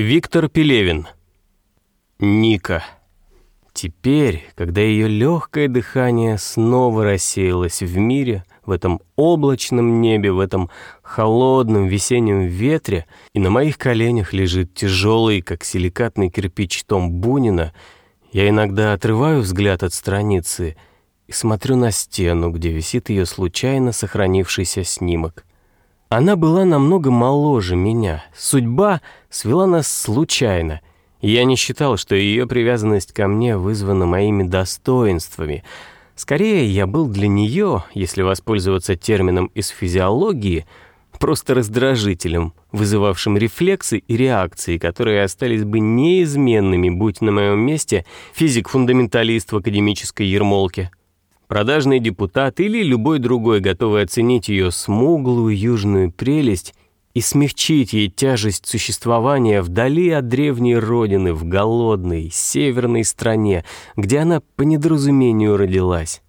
Виктор Пелевин. Ника. Теперь, когда ее легкое дыхание снова рассеялось в мире, в этом облачном небе, в этом холодном весеннем ветре, и на моих коленях лежит тяжелый, как силикатный кирпич том Бунина, я иногда отрываю взгляд от страницы и смотрю на стену, где висит ее случайно сохранившийся снимок. Она была намного моложе меня. Судьба свела нас случайно. Я не считал, что ее привязанность ко мне вызвана моими достоинствами. Скорее, я был для нее, если воспользоваться термином из физиологии, просто раздражителем, вызывавшим рефлексы и реакции, которые остались бы неизменными, будь на моем месте физик-фундаменталист в академической ермолке продажный депутат или любой другой, готовый оценить ее смуглую южную прелесть и смягчить ей тяжесть существования вдали от древней родины, в голодной, северной стране, где она по недоразумению родилась.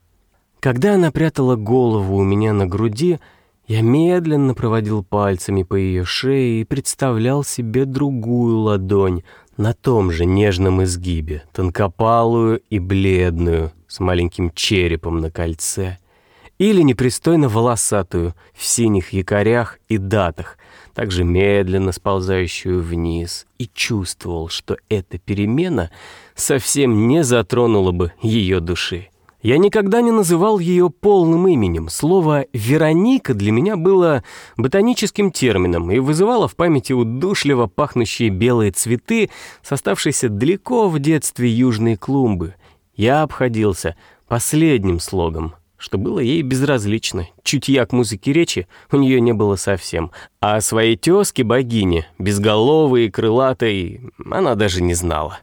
Когда она прятала голову у меня на груди, я медленно проводил пальцами по ее шее и представлял себе другую ладонь на том же нежном изгибе, тонкопалую и бледную, с маленьким черепом на кольце, или непристойно волосатую в синих якорях и датах, также медленно сползающую вниз, и чувствовал, что эта перемена совсем не затронула бы ее души. Я никогда не называл ее полным именем. Слово «Вероника» для меня было ботаническим термином и вызывало в памяти удушливо пахнущие белые цветы, составшиеся далеко в детстве южной клумбы, я обходился последним слогом, что было ей безразлично. Чутья к музыке речи у нее не было совсем. А о своей тезке богине, безголовой и крылатой, она даже не знала.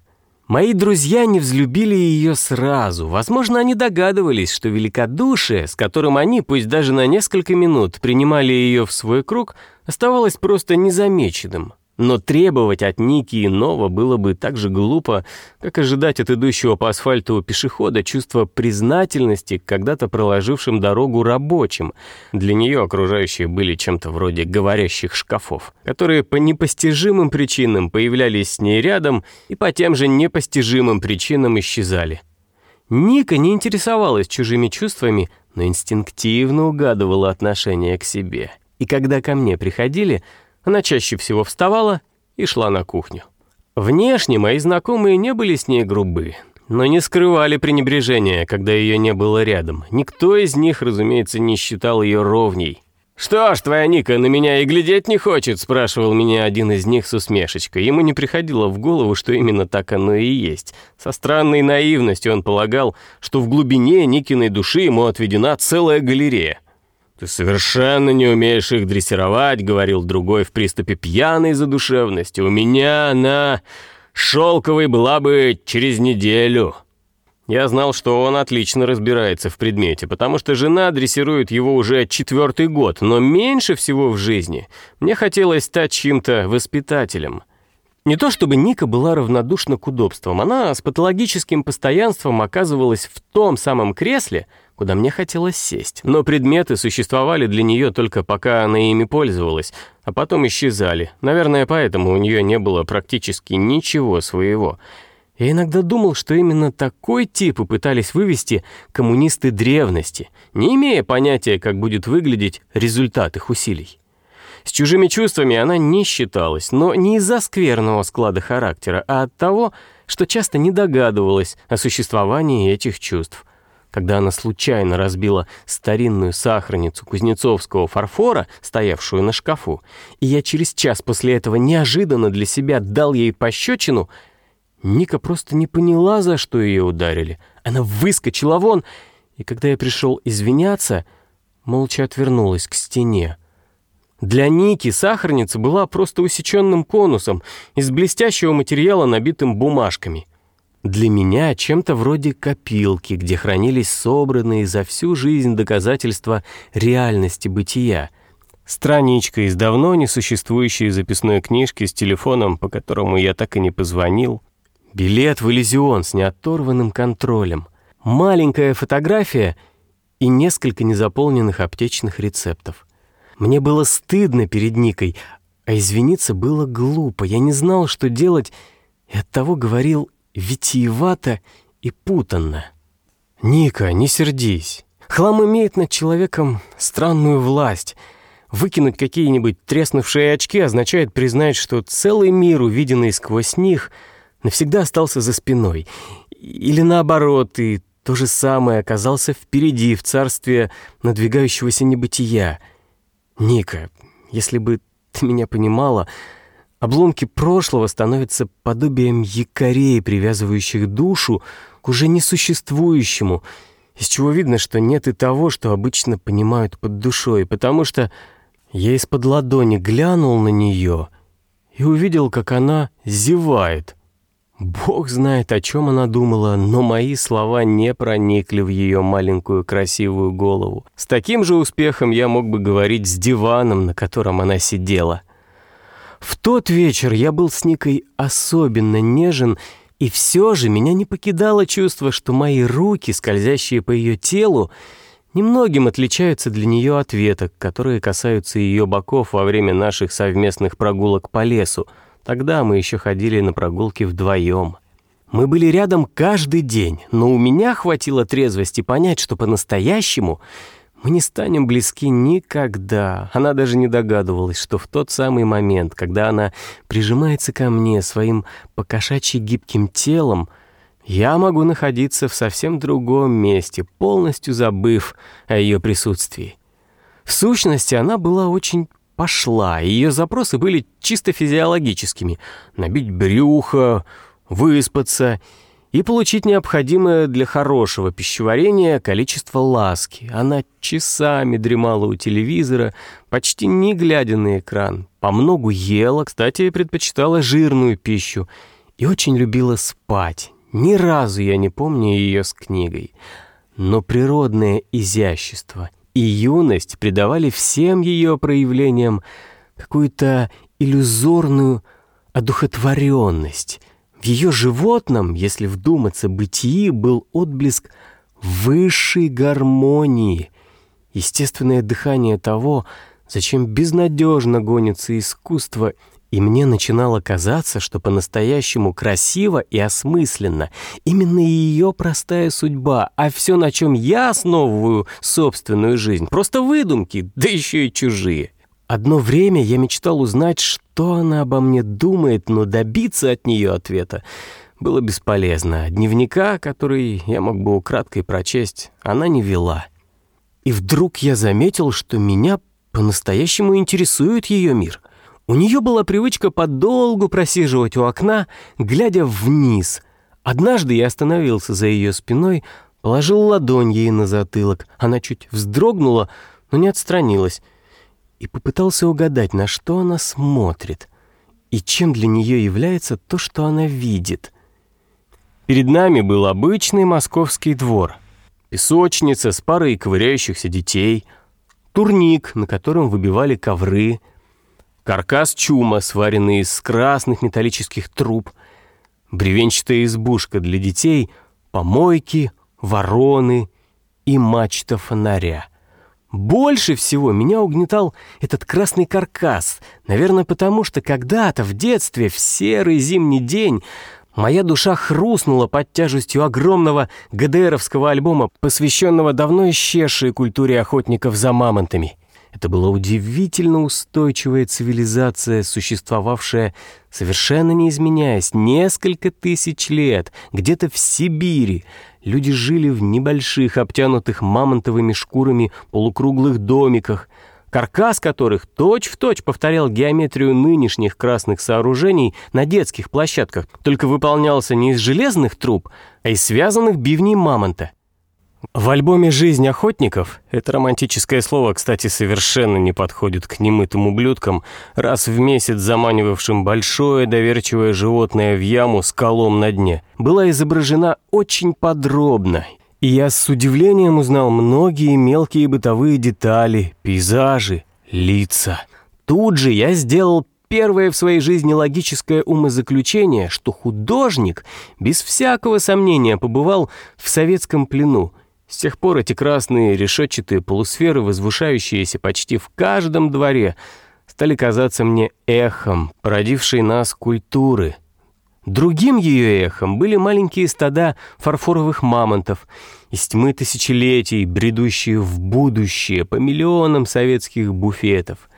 Мои друзья не взлюбили ее сразу. Возможно, они догадывались, что великодушие, с которым они, пусть даже на несколько минут, принимали ее в свой круг, оставалось просто незамеченным. Но требовать от Ники иного было бы так же глупо, как ожидать от идущего по асфальту пешехода чувства признательности когда-то проложившим дорогу рабочим. Для нее окружающие были чем-то вроде говорящих шкафов, которые по непостижимым причинам появлялись с ней рядом и по тем же непостижимым причинам исчезали. Ника не интересовалась чужими чувствами, но инстинктивно угадывала отношение к себе. И когда ко мне приходили – она чаще всего вставала и шла на кухню. Внешне мои знакомые не были с ней грубы, но не скрывали пренебрежения, когда ее не было рядом. Никто из них, разумеется, не считал ее ровней. «Что ж, твоя Ника на меня и глядеть не хочет?» – спрашивал меня один из них с усмешечкой. Ему не приходило в голову, что именно так оно и есть. Со странной наивностью он полагал, что в глубине Никиной души ему отведена целая галерея. «Ты совершенно не умеешь их дрессировать», — говорил другой в приступе пьяной задушевности. «У меня она шелковой была бы через неделю». Я знал, что он отлично разбирается в предмете, потому что жена дрессирует его уже четвертый год, но меньше всего в жизни мне хотелось стать чьим-то воспитателем. Не то чтобы Ника была равнодушна к удобствам, она с патологическим постоянством оказывалась в том самом кресле, куда мне хотелось сесть. Но предметы существовали для нее только пока она ими пользовалась, а потом исчезали. Наверное, поэтому у нее не было практически ничего своего. Я иногда думал, что именно такой тип и пытались вывести коммунисты древности, не имея понятия, как будет выглядеть результат их усилий. С чужими чувствами она не считалась, но не из-за скверного склада характера, а от того, что часто не догадывалась о существовании этих чувств когда она случайно разбила старинную сахарницу кузнецовского фарфора, стоявшую на шкафу, и я через час после этого неожиданно для себя дал ей пощечину, Ника просто не поняла, за что ее ударили. Она выскочила вон, и когда я пришел извиняться, молча отвернулась к стене. Для Ники сахарница была просто усеченным конусом из блестящего материала, набитым бумажками — для меня чем-то вроде копилки, где хранились собранные за всю жизнь доказательства реальности бытия. Страничка из давно несуществующей записной книжки с телефоном, по которому я так и не позвонил. Билет в Элизион с неоторванным контролем. Маленькая фотография и несколько незаполненных аптечных рецептов. Мне было стыдно перед Никой, А извиниться было глупо. Я не знал, что делать, и оттого говорил витиевато и путанно. «Ника, не сердись. Хлам имеет над человеком странную власть. Выкинуть какие-нибудь треснувшие очки означает признать, что целый мир, увиденный сквозь них, навсегда остался за спиной. Или наоборот, и то же самое оказался впереди, в царстве надвигающегося небытия. Ника, если бы ты меня понимала, обломки прошлого становятся подобием якорей, привязывающих душу к уже несуществующему, из чего видно, что нет и того, что обычно понимают под душой, потому что я из-под ладони глянул на нее и увидел, как она зевает. Бог знает, о чем она думала, но мои слова не проникли в ее маленькую красивую голову. С таким же успехом я мог бы говорить с диваном, на котором она сидела. В тот вечер я был с Никой особенно нежен, и все же меня не покидало чувство, что мои руки, скользящие по ее телу, немногим отличаются для нее от веток, которые касаются ее боков во время наших совместных прогулок по лесу. Тогда мы еще ходили на прогулки вдвоем. Мы были рядом каждый день, но у меня хватило трезвости понять, что по-настоящему мы не станем близки никогда. Она даже не догадывалась, что в тот самый момент, когда она прижимается ко мне своим покошачьи гибким телом, я могу находиться в совсем другом месте, полностью забыв о ее присутствии. В сущности, она была очень пошла, и ее запросы были чисто физиологическими — набить брюхо, выспаться — и получить необходимое для хорошего пищеварения количество ласки. Она часами дремала у телевизора, почти не глядя на экран. По многу ела, кстати, предпочитала жирную пищу и очень любила спать. Ни разу я не помню ее с книгой. Но природное изящество и юность придавали всем ее проявлениям какую-то иллюзорную одухотворенность, в ее животном, если вдуматься, бытии был отблеск высшей гармонии, естественное дыхание того, зачем безнадежно гонится искусство, и мне начинало казаться, что по-настоящему красиво и осмысленно именно ее простая судьба, а все, на чем я основываю собственную жизнь, просто выдумки, да еще и чужие. Одно время я мечтал узнать, что она обо мне думает, но добиться от нее ответа было бесполезно. Дневника, который я мог бы украдкой прочесть, она не вела. И вдруг я заметил, что меня по-настоящему интересует ее мир. У нее была привычка подолгу просиживать у окна, глядя вниз. Однажды я остановился за ее спиной, положил ладонь ей на затылок. Она чуть вздрогнула, но не отстранилась и попытался угадать, на что она смотрит и чем для нее является то, что она видит. Перед нами был обычный московский двор, песочница с парой ковыряющихся детей, турник, на котором выбивали ковры, каркас чума, сваренный из красных металлических труб, бревенчатая избушка для детей, помойки, вороны и мачта фонаря — больше всего меня угнетал этот красный каркас, наверное, потому что когда-то в детстве, в серый зимний день, моя душа хрустнула под тяжестью огромного ГДРовского альбома, посвященного давно исчезшей культуре охотников за мамонтами. Это была удивительно устойчивая цивилизация, существовавшая, совершенно не изменяясь, несколько тысяч лет, где-то в Сибири, Люди жили в небольших, обтянутых мамонтовыми шкурами полукруглых домиках, каркас которых точь-в-точь точь повторял геометрию нынешних красных сооружений на детских площадках, только выполнялся не из железных труб, а из связанных бивней мамонта. В альбоме «Жизнь охотников» это романтическое слово, кстати, совершенно не подходит к немытым ублюдкам, раз в месяц заманивавшим большое доверчивое животное в яму с колом на дне, была изображена очень подробно, и я с удивлением узнал многие мелкие бытовые детали, пейзажи, лица. Тут же я сделал первое в своей жизни логическое умозаключение, что художник без всякого сомнения побывал в советском плену, с тех пор эти красные решетчатые полусферы, возвышающиеся почти в каждом дворе, стали казаться мне эхом, породившей нас культуры. Другим ее эхом были маленькие стада фарфоровых мамонтов из тьмы тысячелетий, бредущие в будущее по миллионам советских буфетов.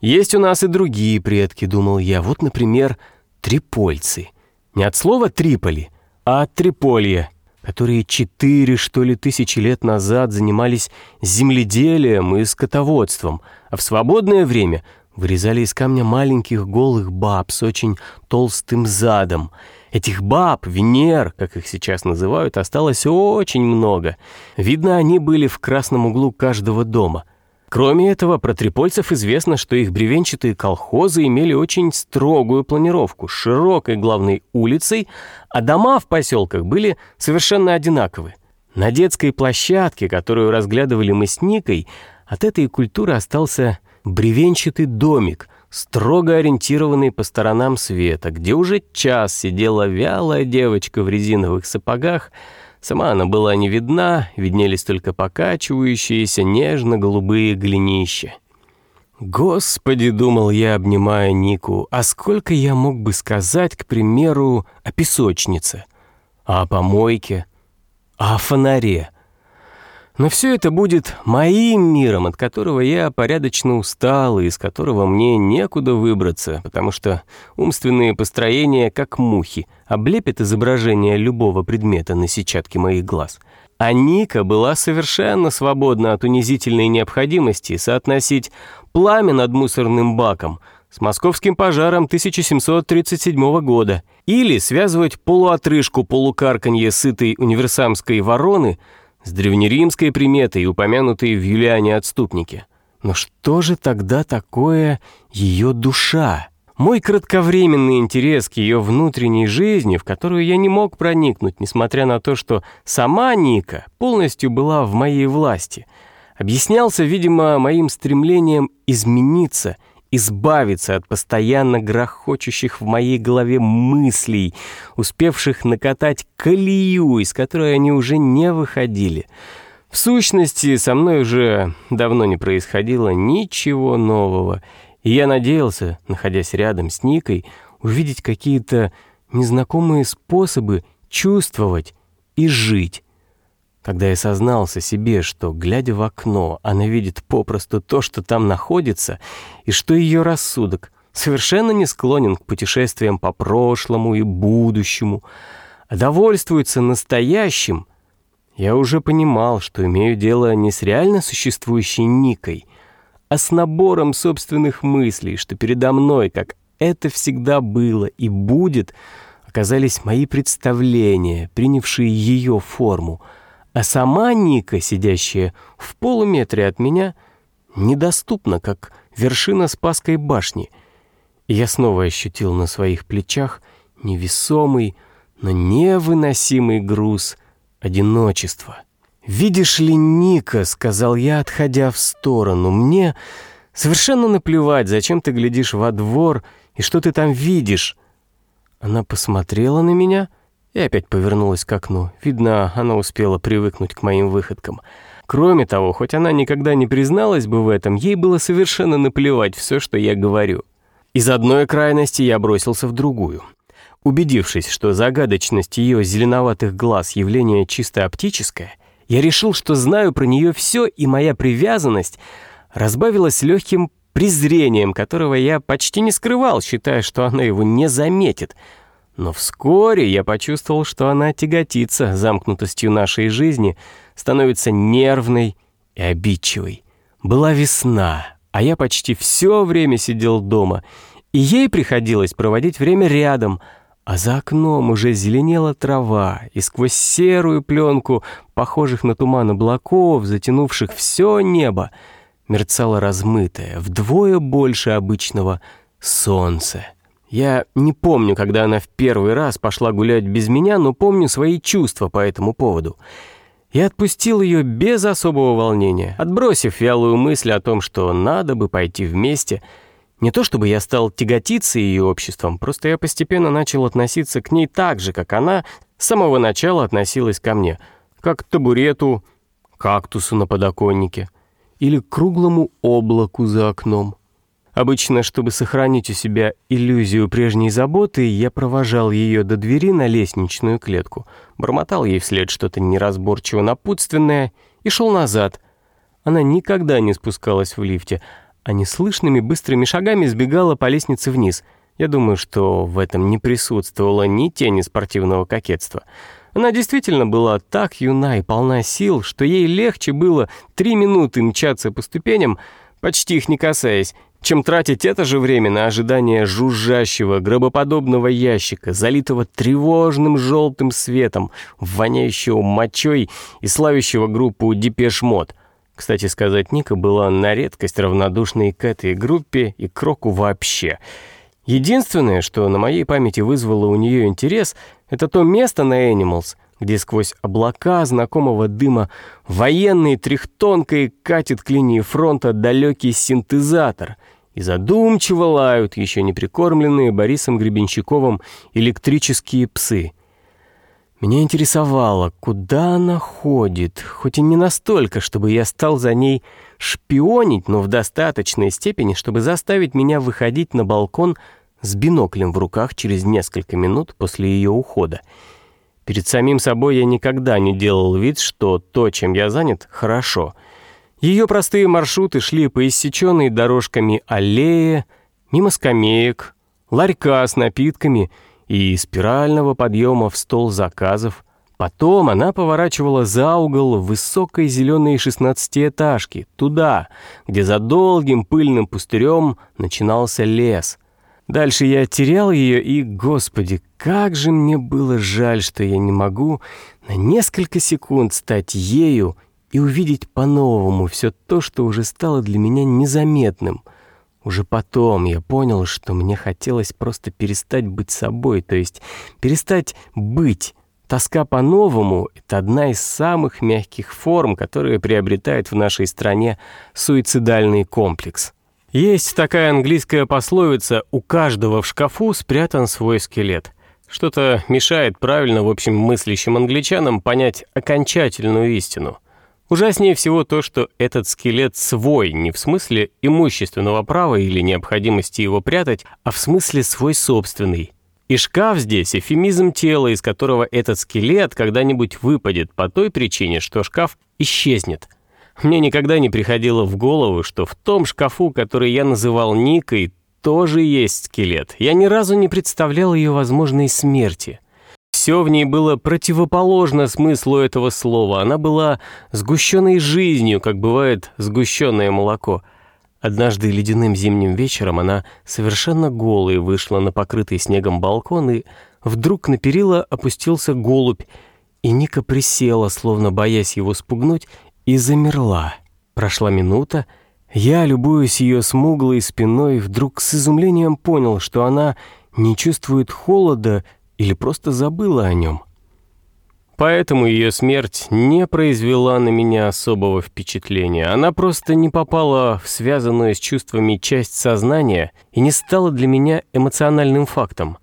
Есть у нас и другие предки, думал я. Вот, например, трипольцы. Не от слова «триполи», а от Триполья, которые четыре, что ли, тысячи лет назад занимались земледелием и скотоводством, а в свободное время вырезали из камня маленьких голых баб с очень толстым задом. Этих баб, Венер, как их сейчас называют, осталось очень много. Видно, они были в красном углу каждого дома — Кроме этого, про трипольцев известно, что их бревенчатые колхозы имели очень строгую планировку, с широкой главной улицей, а дома в поселках были совершенно одинаковы. На детской площадке, которую разглядывали мы с Никой, от этой культуры остался бревенчатый домик, строго ориентированный по сторонам света, где уже час сидела вялая девочка в резиновых сапогах, Сама она была не видна, виднелись только покачивающиеся нежно-голубые глинища. «Господи», — думал я, обнимая Нику, «а сколько я мог бы сказать, к примеру, о песочнице, а о помойке, а о фонаре?» Но все это будет моим миром, от которого я порядочно устал и из которого мне некуда выбраться, потому что умственные построения, как мухи, облепят изображение любого предмета на сетчатке моих глаз. А Ника была совершенно свободна от унизительной необходимости соотносить пламя над мусорным баком с московским пожаром 1737 года или связывать полуотрыжку полукарканье сытой универсамской вороны – с древнеримской приметой, упомянутой в Юлиане Отступнике. Но что же тогда такое ее душа? Мой кратковременный интерес к ее внутренней жизни, в которую я не мог проникнуть, несмотря на то, что сама Ника полностью была в моей власти, объяснялся, видимо, моим стремлением измениться избавиться от постоянно грохочущих в моей голове мыслей, успевших накатать колею, из которой они уже не выходили. В сущности, со мной уже давно не происходило ничего нового, и я надеялся, находясь рядом с Никой, увидеть какие-то незнакомые способы чувствовать и жить. Когда я сознался себе, что, глядя в окно, она видит попросту то, что там находится, и что ее рассудок совершенно не склонен к путешествиям по прошлому и будущему, а довольствуется настоящим, я уже понимал, что имею дело не с реально существующей Никой, а с набором собственных мыслей, что передо мной, как это всегда было и будет, оказались мои представления, принявшие ее форму — а сама Ника, сидящая в полуметре от меня, недоступна, как вершина Спасской башни. Я снова ощутил на своих плечах невесомый, но невыносимый груз одиночества. «Видишь ли, Ника», — сказал я, отходя в сторону, — «мне совершенно наплевать, зачем ты глядишь во двор и что ты там видишь». Она посмотрела на меня — и опять повернулась к окну. Видно, она успела привыкнуть к моим выходкам. Кроме того, хоть она никогда не призналась бы в этом, ей было совершенно наплевать все, что я говорю. Из одной крайности я бросился в другую. Убедившись, что загадочность ее зеленоватых глаз явление чисто оптическое, я решил, что знаю про нее все, и моя привязанность разбавилась легким презрением, которого я почти не скрывал, считая, что она его не заметит — но вскоре я почувствовал, что она тяготится замкнутостью нашей жизни, становится нервной и обидчивой. Была весна, а я почти все время сидел дома, и ей приходилось проводить время рядом, а за окном уже зеленела трава, и сквозь серую пленку, похожих на туман облаков, затянувших все небо, мерцало размытое, вдвое больше обычного солнце. Я не помню, когда она в первый раз пошла гулять без меня, но помню свои чувства по этому поводу. Я отпустил ее без особого волнения, отбросив вялую мысль о том, что надо бы пойти вместе. Не то чтобы я стал тяготиться ее обществом, просто я постепенно начал относиться к ней так же, как она с самого начала относилась ко мне, как к табурету, кактусу на подоконнике или к круглому облаку за окном. Обычно, чтобы сохранить у себя иллюзию прежней заботы, я провожал ее до двери на лестничную клетку, бормотал ей вслед что-то неразборчиво напутственное и шел назад. Она никогда не спускалась в лифте, а неслышными быстрыми шагами сбегала по лестнице вниз. Я думаю, что в этом не присутствовало ни тени спортивного кокетства. Она действительно была так юна и полна сил, что ей легче было три минуты мчаться по ступеням, почти их не касаясь, чем тратить это же время на ожидание жужжащего, гробоподобного ящика, залитого тревожным желтым светом, воняющего мочой и славящего группу Депеш. Кстати сказать, Ника была на редкость равнодушной к этой группе и к року вообще. Единственное, что на моей памяти вызвало у нее интерес, это то место на Animals, где сквозь облака знакомого дыма военный трехтонкой катит к линии фронта далекий синтезатор — и задумчиво лают еще не прикормленные Борисом Гребенщиковым электрические псы. Меня интересовало, куда она ходит, хоть и не настолько, чтобы я стал за ней шпионить, но в достаточной степени, чтобы заставить меня выходить на балкон с биноклем в руках через несколько минут после ее ухода. Перед самим собой я никогда не делал вид, что то, чем я занят, хорошо — ее простые маршруты шли по иссеченной дорожками аллее, мимо скамеек, ларька с напитками и спирального подъема в стол заказов. Потом она поворачивала за угол высокой зеленой шестнадцатиэтажки, туда, где за долгим пыльным пустырем начинался лес. Дальше я терял ее, и, господи, как же мне было жаль, что я не могу на несколько секунд стать ею и увидеть по-новому все то, что уже стало для меня незаметным. Уже потом я понял, что мне хотелось просто перестать быть собой, то есть перестать быть. Тоска по-новому — это одна из самых мягких форм, которые приобретает в нашей стране суицидальный комплекс. Есть такая английская пословица «у каждого в шкафу спрятан свой скелет». Что-то мешает правильно, в общем, мыслящим англичанам понять окончательную истину — Ужаснее всего то, что этот скелет свой, не в смысле имущественного права или необходимости его прятать, а в смысле свой собственный. И шкаф здесь эфемизм тела, из которого этот скелет когда-нибудь выпадет по той причине, что шкаф исчезнет. Мне никогда не приходило в голову, что в том шкафу, который я называл Никой, тоже есть скелет. Я ни разу не представлял ее возможной смерти. Все в ней было противоположно смыслу этого слова. Она была сгущенной жизнью, как бывает сгущенное молоко. Однажды ледяным зимним вечером она совершенно голой вышла на покрытый снегом балкон, и вдруг на перила опустился голубь, и Ника присела, словно боясь его спугнуть, и замерла. Прошла минута, я, любуясь ее смуглой спиной, вдруг с изумлением понял, что она не чувствует холода или просто забыла о нем. Поэтому ее смерть не произвела на меня особого впечатления. Она просто не попала в связанную с чувствами часть сознания и не стала для меня эмоциональным фактом.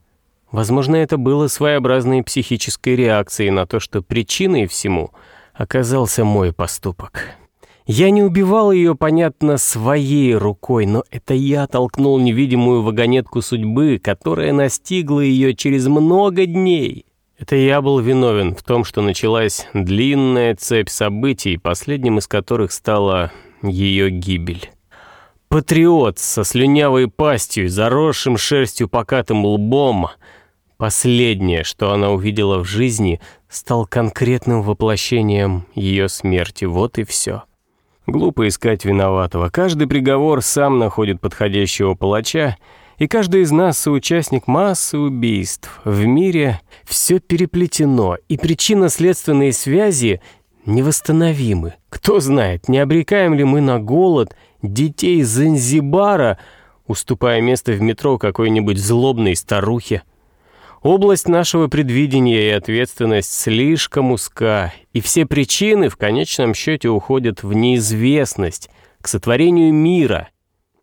Возможно, это было своеобразной психической реакцией на то, что причиной всему оказался мой поступок. Я не убивал ее, понятно, своей рукой, но это я толкнул невидимую вагонетку судьбы, которая настигла ее через много дней. Это я был виновен в том, что началась длинная цепь событий, последним из которых стала ее гибель. Патриот со слюнявой пастью заросшим шерстью покатым лбом, последнее, что она увидела в жизни, стал конкретным воплощением ее смерти. Вот и все. Глупо искать виноватого. Каждый приговор сам находит подходящего палача, и каждый из нас соучастник массы убийств. В мире все переплетено, и причинно-следственные связи невосстановимы. Кто знает, не обрекаем ли мы на голод детей Занзибара, уступая место в метро какой-нибудь злобной старухе. Область нашего предвидения и ответственность слишком узка, и все причины в конечном счете уходят в неизвестность, к сотворению мира.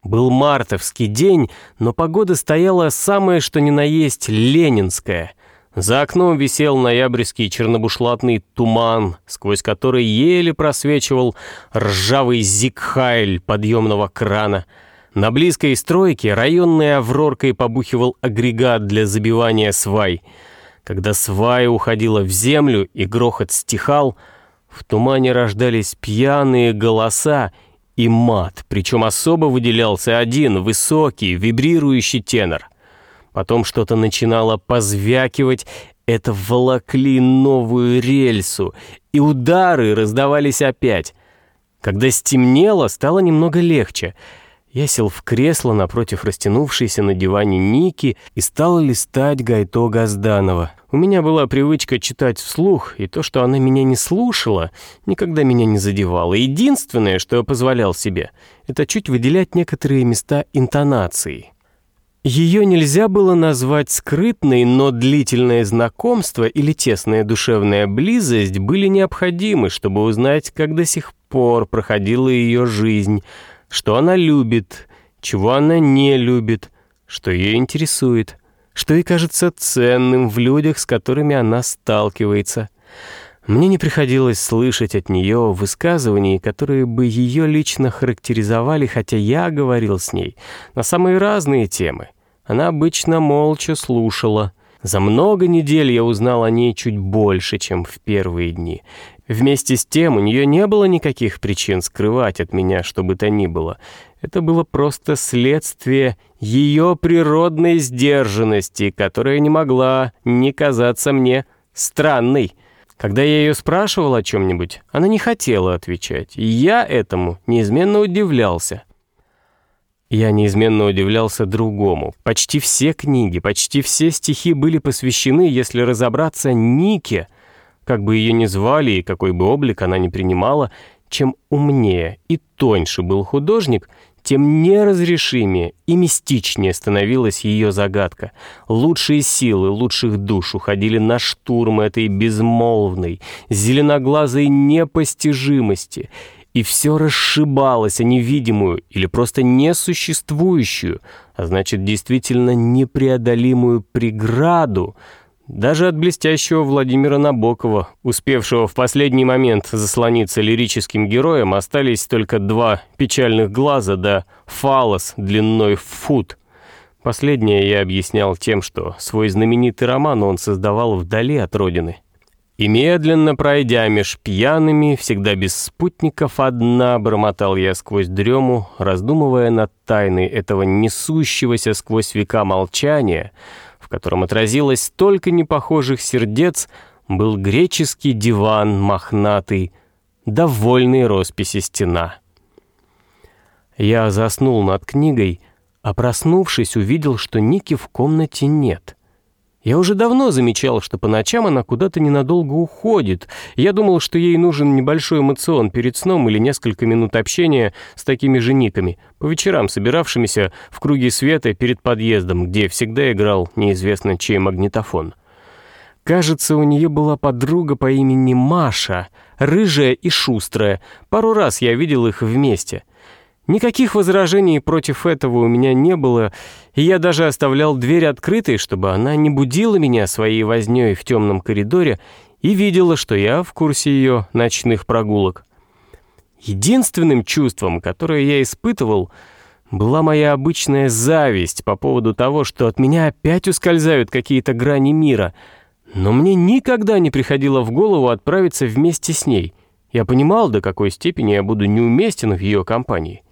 Был мартовский день, но погода стояла самое что ни на есть ленинская. За окном висел ноябрьский чернобушлатный туман, сквозь который еле просвечивал ржавый зигхайль подъемного крана. На близкой стройке районной авроркой побухивал агрегат для забивания свай. Когда свая уходила в землю и грохот стихал, в тумане рождались пьяные голоса и мат, причем особо выделялся один высокий, вибрирующий тенор. Потом что-то начинало позвякивать, это волокли новую рельсу, и удары раздавались опять. Когда стемнело, стало немного легче. Я сел в кресло напротив растянувшейся на диване Ники и стал листать Гайто Газданова. У меня была привычка читать вслух, и то, что она меня не слушала, никогда меня не задевало. Единственное, что я позволял себе, это чуть выделять некоторые места интонации. Ее нельзя было назвать скрытной, но длительное знакомство или тесная душевная близость были необходимы, чтобы узнать, как до сих пор проходила ее жизнь, что она любит, чего она не любит, что ее интересует, что ей кажется ценным в людях, с которыми она сталкивается – мне не приходилось слышать от нее высказываний, которые бы ее лично характеризовали, хотя я говорил с ней на самые разные темы. Она обычно молча слушала. За много недель я узнал о ней чуть больше, чем в первые дни. Вместе с тем у нее не было никаких причин скрывать от меня что бы то ни было. Это было просто следствие ее природной сдержанности, которая не могла не казаться мне странной. Когда я ее спрашивал о чем-нибудь, она не хотела отвечать, и я этому неизменно удивлялся. Я неизменно удивлялся другому. Почти все книги, почти все стихи были посвящены, если разобраться, Нике, как бы ее ни звали и какой бы облик она ни принимала, чем умнее и тоньше был художник, тем неразрешимее и мистичнее становилась ее загадка. Лучшие силы лучших душ уходили на штурм этой безмолвной, зеленоглазой непостижимости, и все расшибалось о невидимую или просто несуществующую, а значит, действительно непреодолимую преграду, даже от блестящего Владимира Набокова, успевшего в последний момент заслониться лирическим героем, остались только два печальных глаза да фалос длиной в фут. Последнее я объяснял тем, что свой знаменитый роман он создавал вдали от родины. И медленно пройдя меж пьяными, всегда без спутников одна, бормотал я сквозь дрему, раздумывая над тайной этого несущегося сквозь века молчания — котором отразилось столько непохожих сердец, был греческий диван мохнатый, довольный росписи стена. Я заснул над книгой, а проснувшись, увидел, что Ники в комнате нет. Я уже давно замечал, что по ночам она куда-то ненадолго уходит. Я думал, что ей нужен небольшой эмоцион перед сном или несколько минут общения с такими же никами, по вечерам собиравшимися в круге света перед подъездом, где всегда играл неизвестно чей магнитофон. Кажется, у нее была подруга по имени Маша, рыжая и шустрая. Пару раз я видел их вместе. Никаких возражений против этого у меня не было, и я даже оставлял дверь открытой, чтобы она не будила меня своей вознёй в темном коридоре и видела, что я в курсе ее ночных прогулок. Единственным чувством, которое я испытывал, была моя обычная зависть по поводу того, что от меня опять ускользают какие-то грани мира, но мне никогда не приходило в голову отправиться вместе с ней. Я понимал, до какой степени я буду неуместен в ее компании.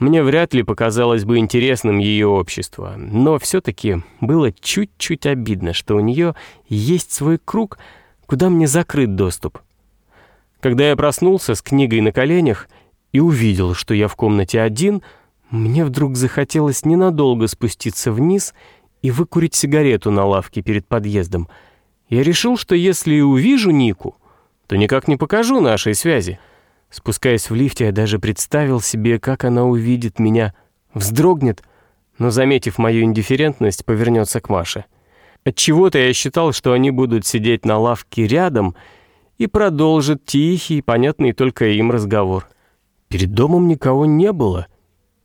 Мне вряд ли показалось бы интересным ее общество, но все-таки было чуть-чуть обидно, что у нее есть свой круг, куда мне закрыт доступ. Когда я проснулся с книгой на коленях и увидел, что я в комнате один, мне вдруг захотелось ненадолго спуститься вниз и выкурить сигарету на лавке перед подъездом. Я решил, что если увижу Нику, то никак не покажу нашей связи — Спускаясь в лифте, я даже представил себе, как она увидит меня, вздрогнет, но, заметив мою индифферентность, повернется к Маше. Отчего-то я считал, что они будут сидеть на лавке рядом и продолжат тихий, понятный только им разговор. Перед домом никого не было,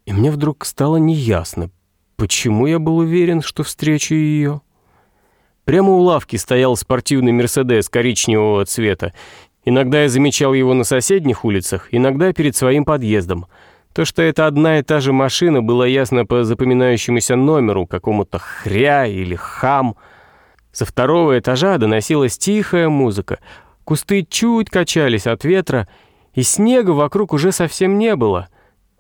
и мне вдруг стало неясно, почему я был уверен, что встречу ее. Прямо у лавки стоял спортивный «Мерседес» коричневого цвета, Иногда я замечал его на соседних улицах, иногда перед своим подъездом. То, что это одна и та же машина, было ясно по запоминающемуся номеру, какому-то хря или хам. Со второго этажа доносилась тихая музыка. Кусты чуть качались от ветра, и снега вокруг уже совсем не было.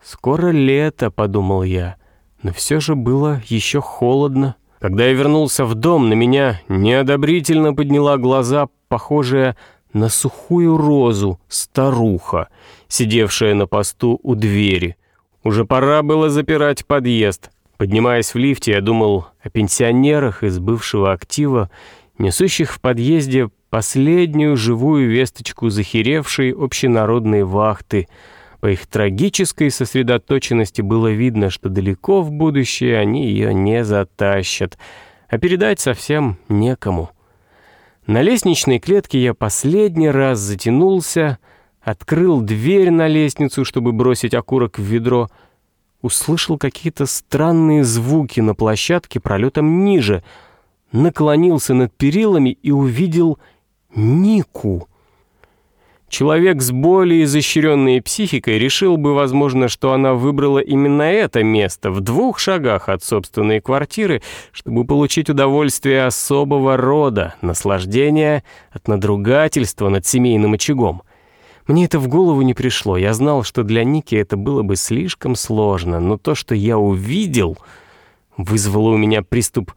«Скоро лето», — подумал я, но все же было еще холодно. Когда я вернулся в дом, на меня неодобрительно подняла глаза, похожая на сухую розу старуха, сидевшая на посту у двери. Уже пора было запирать подъезд. Поднимаясь в лифте, я думал о пенсионерах из бывшего актива, несущих в подъезде последнюю живую весточку захеревшей общенародной вахты. По их трагической сосредоточенности было видно, что далеко в будущее они ее не затащат, а передать совсем некому. На лестничной клетке я последний раз затянулся, открыл дверь на лестницу, чтобы бросить окурок в ведро, услышал какие-то странные звуки на площадке пролетом ниже, наклонился над перилами и увидел Нику. Человек с более изощренной психикой решил бы, возможно, что она выбрала именно это место в двух шагах от собственной квартиры, чтобы получить удовольствие особого рода, наслаждение от надругательства над семейным очагом. Мне это в голову не пришло. Я знал, что для Ники это было бы слишком сложно, но то, что я увидел, вызвало у меня приступ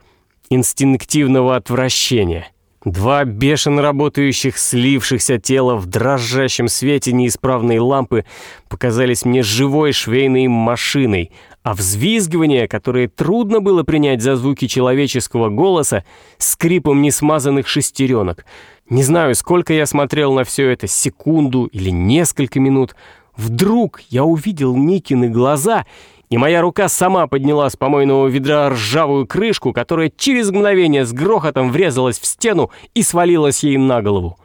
инстинктивного отвращения. Два бешено работающих, слившихся тела в дрожащем свете неисправной лампы показались мне живой швейной машиной, а взвизгивание, которое трудно было принять за звуки человеческого голоса, скрипом несмазанных шестеренок. Не знаю, сколько я смотрел на все это, секунду или несколько минут. Вдруг я увидел Никины глаза — и моя рука сама подняла с помойного ведра ржавую крышку, которая через мгновение с грохотом врезалась в стену и свалилась ей на голову.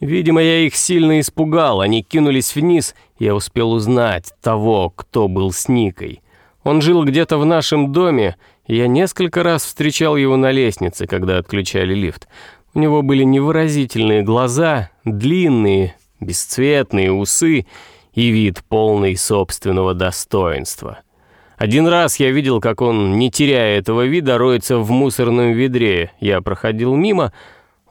Видимо, я их сильно испугал, они кинулись вниз, я успел узнать того, кто был с Никой. Он жил где-то в нашем доме, и я несколько раз встречал его на лестнице, когда отключали лифт. У него были невыразительные глаза, длинные, бесцветные усы и вид полный собственного достоинства. Один раз я видел, как он, не теряя этого вида, роется в мусорном ведре. Я проходил мимо,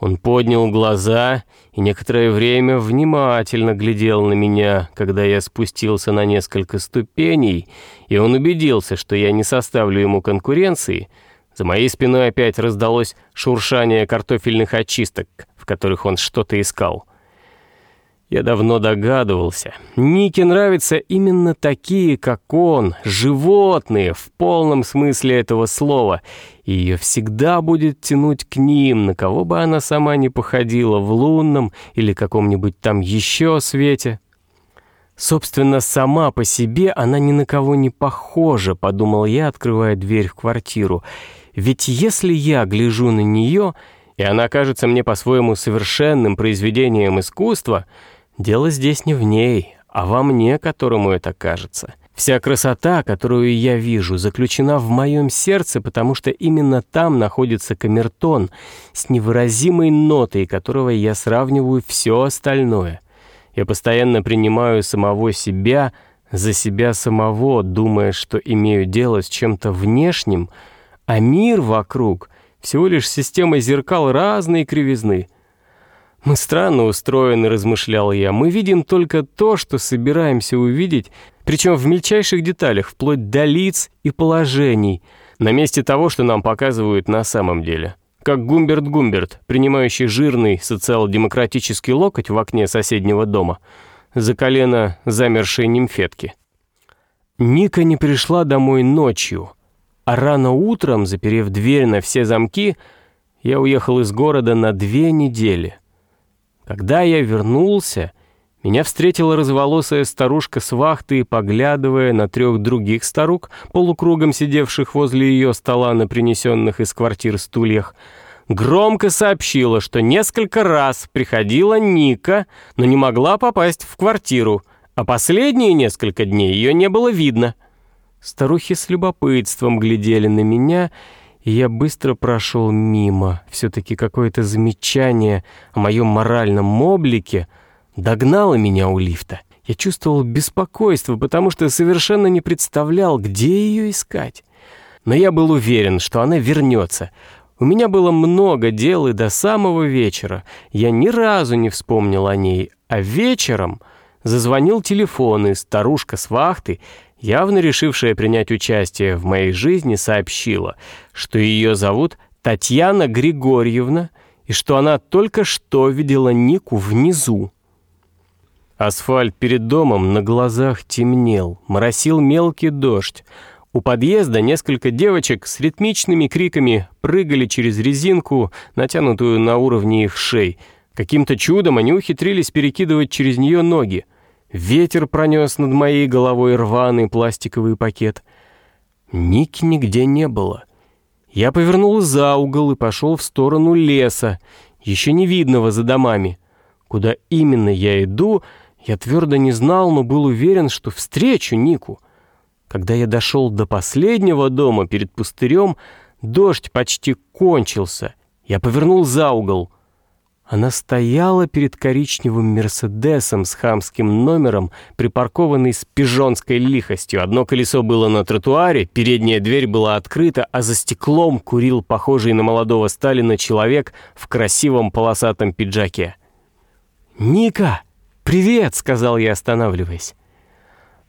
он поднял глаза и некоторое время внимательно глядел на меня, когда я спустился на несколько ступеней, и он убедился, что я не составлю ему конкуренции. За моей спиной опять раздалось шуршание картофельных очисток, в которых он что-то искал. Я давно догадывался. Нике нравятся именно такие, как он, животные в полном смысле этого слова. И ее всегда будет тянуть к ним, на кого бы она сама не походила в лунном или каком-нибудь там еще свете. Собственно, сама по себе она ни на кого не похожа, подумал я, открывая дверь в квартиру. Ведь если я гляжу на нее, и она кажется мне по-своему совершенным произведением искусства, Дело здесь не в ней, а во мне, которому это кажется. Вся красота, которую я вижу, заключена в моем сердце, потому что именно там находится камертон с невыразимой нотой, которого я сравниваю все остальное. Я постоянно принимаю самого себя за себя самого, думая, что имею дело с чем-то внешним, а мир вокруг — всего лишь система зеркал разной кривизны — мы странно устроены, размышлял я. Мы видим только то, что собираемся увидеть, причем в мельчайших деталях, вплоть до лиц и положений, на месте того, что нам показывают на самом деле. Как Гумберт Гумберт, принимающий жирный социал-демократический локоть в окне соседнего дома, за колено замершей нимфетки. Ника не пришла домой ночью, а рано утром, заперев дверь на все замки, я уехал из города на две недели. Когда я вернулся, меня встретила разволосая старушка с вахты, поглядывая на трех других старук, полукругом сидевших возле ее стола на принесенных из квартир стульях, громко сообщила, что несколько раз приходила Ника, но не могла попасть в квартиру, а последние несколько дней ее не было видно. Старухи с любопытством глядели на меня и я быстро прошел мимо. Все-таки какое-то замечание о моем моральном облике догнало меня у лифта. Я чувствовал беспокойство, потому что совершенно не представлял, где ее искать. Но я был уверен, что она вернется. У меня было много дел, и до самого вечера я ни разу не вспомнил о ней. А вечером зазвонил телефон, и старушка с вахты, явно решившая принять участие в моей жизни, сообщила, что ее зовут Татьяна Григорьевна, и что она только что видела Нику внизу. Асфальт перед домом на глазах темнел, моросил мелкий дождь. У подъезда несколько девочек с ритмичными криками прыгали через резинку, натянутую на уровне их шей. Каким-то чудом они ухитрились перекидывать через нее ноги. Ветер пронес над моей головой рваный пластиковый пакет. Ники нигде не было. Я повернул за угол и пошел в сторону леса, еще не видного за домами. Куда именно я иду, я твердо не знал, но был уверен, что встречу Нику. Когда я дошел до последнего дома перед пустырем, дождь почти кончился. Я повернул за угол. Она стояла перед коричневым «Мерседесом» с хамским номером, припаркованный с пижонской лихостью. Одно колесо было на тротуаре, передняя дверь была открыта, а за стеклом курил похожий на молодого Сталина человек в красивом полосатом пиджаке. «Ника!» «Привет!» — сказал я, останавливаясь.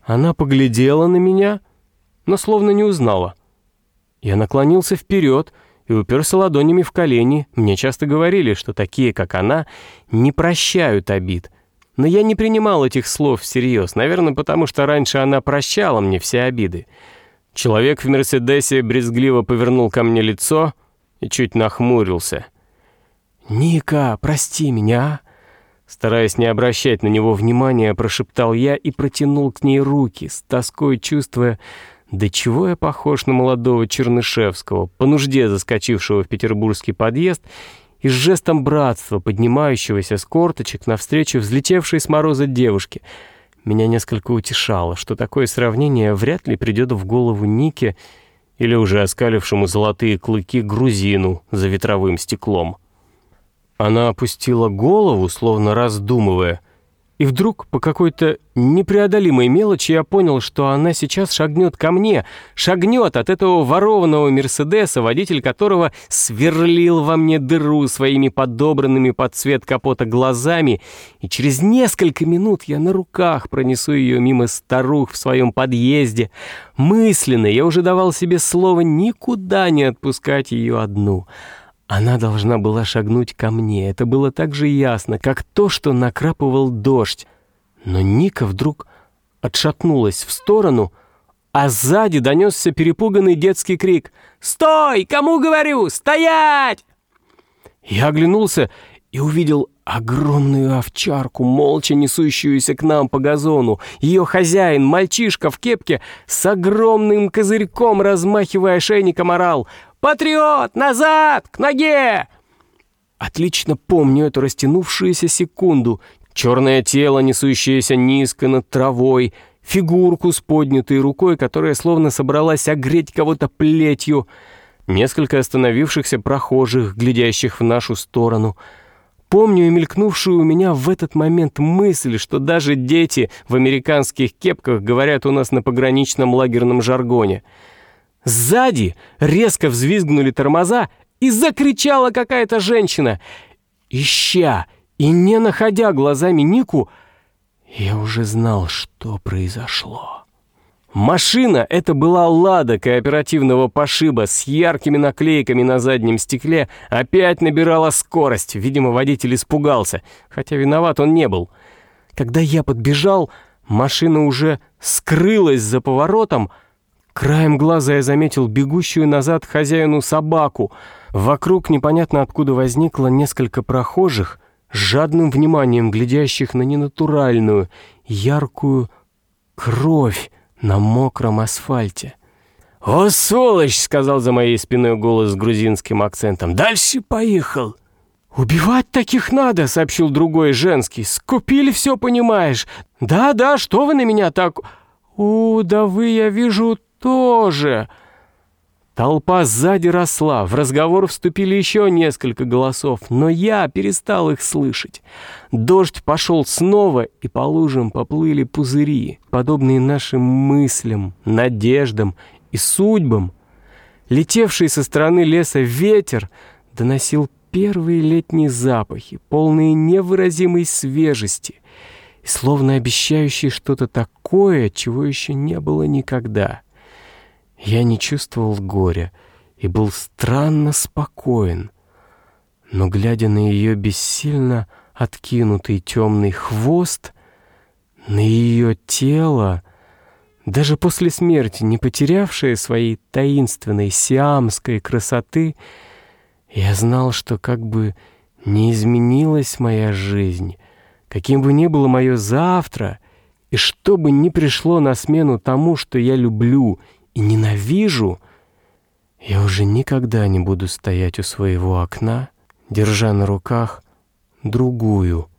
Она поглядела на меня, но словно не узнала. Я наклонился вперед и уперся ладонями в колени. Мне часто говорили, что такие, как она, не прощают обид. Но я не принимал этих слов всерьез, наверное, потому что раньше она прощала мне все обиды. Человек в «Мерседесе» брезгливо повернул ко мне лицо и чуть нахмурился. «Ника, прости меня, а? Стараясь не обращать на него внимания, прошептал я и протянул к ней руки, с тоской чувствуя, да чего я похож на молодого Чернышевского, по нужде заскочившего в петербургский подъезд и с жестом братства, поднимающегося с корточек навстречу взлетевшей с мороза девушке. Меня несколько утешало, что такое сравнение вряд ли придет в голову Нике или уже оскалившему золотые клыки грузину за ветровым стеклом. Она опустила голову, словно раздумывая, и вдруг по какой-то непреодолимой мелочи я понял, что она сейчас шагнет ко мне, шагнет от этого ворованного Мерседеса, водитель которого сверлил во мне дыру своими подобранными под цвет капота глазами, и через несколько минут я на руках пронесу ее мимо старух в своем подъезде. Мысленно я уже давал себе слово никуда не отпускать ее одну — она должна была шагнуть ко мне. Это было так же ясно, как то, что накрапывал дождь. Но Ника вдруг отшатнулась в сторону, а сзади донесся перепуганный детский крик. «Стой! Кому говорю? Стоять!» Я оглянулся и увидел огромную овчарку, молча несущуюся к нам по газону. Ее хозяин, мальчишка в кепке, с огромным козырьком, размахивая шейником, орал — «Патриот! Назад! К ноге!» Отлично помню эту растянувшуюся секунду. Черное тело, несущееся низко над травой, фигурку с поднятой рукой, которая словно собралась огреть кого-то плетью, несколько остановившихся прохожих, глядящих в нашу сторону. Помню и мелькнувшую у меня в этот момент мысль, что даже дети в американских кепках говорят у нас на пограничном лагерном жаргоне — Сзади резко взвизгнули тормоза, и закричала какая-то женщина. Ища и не находя глазами Нику, я уже знал, что произошло. Машина — это была «Лада» кооперативного пошиба с яркими наклейками на заднем стекле, опять набирала скорость. Видимо, водитель испугался, хотя виноват он не был. Когда я подбежал, машина уже скрылась за поворотом, Краем глаза я заметил бегущую назад хозяину собаку. Вокруг непонятно откуда возникло несколько прохожих, с жадным вниманием глядящих на ненатуральную, яркую кровь на мокром асфальте. «О, сволочь!» — сказал за моей спиной голос с грузинским акцентом. «Дальше поехал!» «Убивать таких надо!» — сообщил другой женский. «Скупили все, понимаешь!» «Да-да, что вы на меня так...» «У, да вы, я вижу, тоже. Толпа сзади росла, в разговор вступили еще несколько голосов, но я перестал их слышать. Дождь пошел снова, и по лужам поплыли пузыри, подобные нашим мыслям, надеждам и судьбам. Летевший со стороны леса ветер доносил первые летние запахи, полные невыразимой свежести словно обещающие что-то такое, чего еще не было никогда. Я не чувствовал горя и был странно спокоен. Но, глядя на ее бессильно откинутый темный хвост, на ее тело, даже после смерти не потерявшее своей таинственной сиамской красоты, я знал, что как бы не изменилась моя жизнь, каким бы ни было мое завтра, и что бы ни пришло на смену тому, что я люблю и ненавижу, я уже никогда не буду стоять у своего окна, держа на руках другую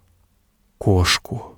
кошку.